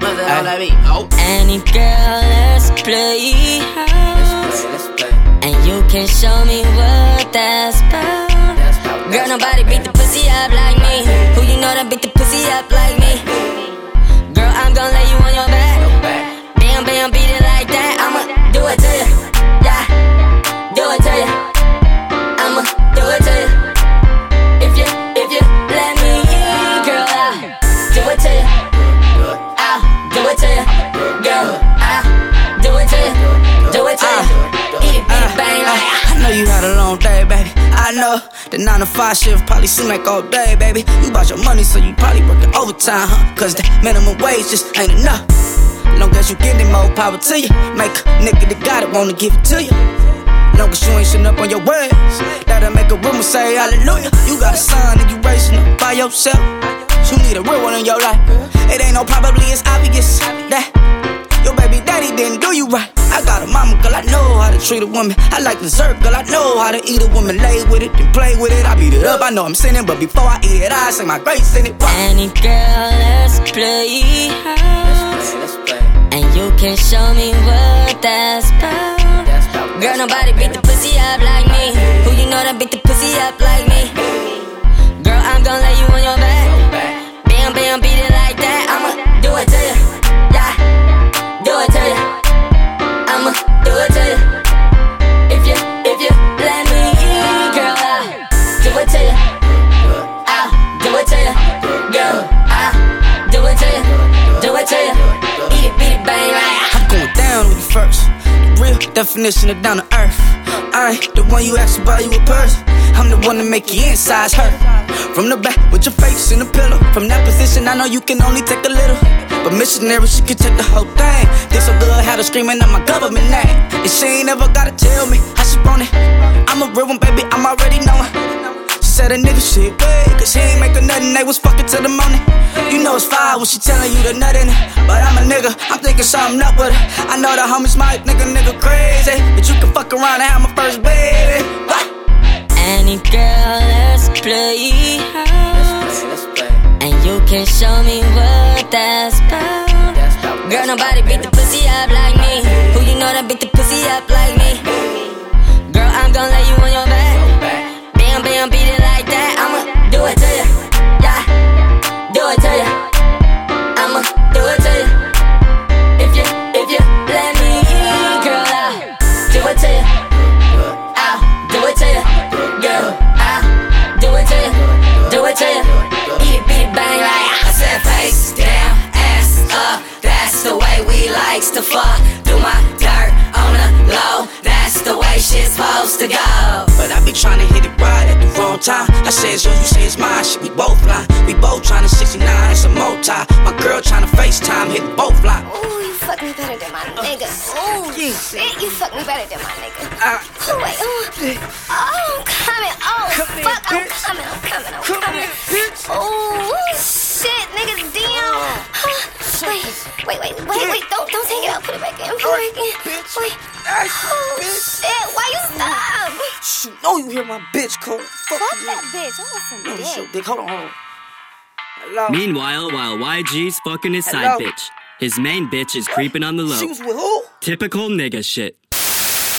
Oh. Any girl, let's play house. Let's play. And you can show me what that's about. Girl, nobody beat the pussy up like me. Who you know that beat the pussy up like I know the 9 to 5 shift probably seem like all day, baby. You bought your money, so you probably working overtime, huh? Cause the minimum wage just ain't enough. Long as you getting more power to you. Make a nigga that got it wanna give it to you. Long as you ain't sitting up on your words. That'll make a woman say hallelujah. You got a son and you raising him by yourself. You need a real one in your life. It ain't no probably, it's obvious to treat a woman. I like dessert, girl, I know how to eat a woman. Lay with it and play with it. I beat it up, I know I'm sinning, but before I eat it, I say my grace in it. Why? Any girl, let's play house. Let's play. And you can show me what that's about. Girl, nobody beat the pussy up definition of down to earth. I ain't the one you ask about you a person. I'm the one to make your insides hurt. From the back with your face in the pillow. From that position, I know you can only take a little. But missionary, she can take the whole thing. They so good, had her screaming out my government name. And she ain't never gotta tell me how she want it. I'm a real one, baby, I'm already knowing. She said a nigga shit, way, cause he ain't nothing, they was fucking till the morning. You know it's fire when she telling you the it. But I'm a nigga, I'm thinking something up with it. I know the homies might think a nigga crazy, but you can fuck around and have my first baby. What? Any girl, let's play. Let's play. And you can show me what that's about. Girl, nobody beat the pussy up like me. Who you know that beat the pussy up like me? That's shit's supposed to go. But I be trying to hit it right at the wrong time. I say it's yours, you say it's mine. Shit, we both lie. We both trying to 69, it's a multi. My girl trying to FaceTime, hitting both line. Ooh, you fuck me better than my nigga. Ooh, shit, you fuck me better than my nigga. Ah. Oh, wait, ooh. Oh, I'm coming. Oh, Come here, fuck, I'm coming, I'm coming, I'm Come coming. here, bitch. Oh, shit, nigga, damn. Wait, wait, wait, wait, wait, don't, don't take it out. Put it back in, put it back in. Wait. Oh, shit, why you stop? Shoot, know you hear my bitch call. Fuck, Fuck you. that bitch, I want some No, dick. dick. Hold on, hold on. Hello. Meanwhile, while YG's fucking his Hello? side bitch, his main bitch is creeping on the She low. was with who? Typical nigga shit.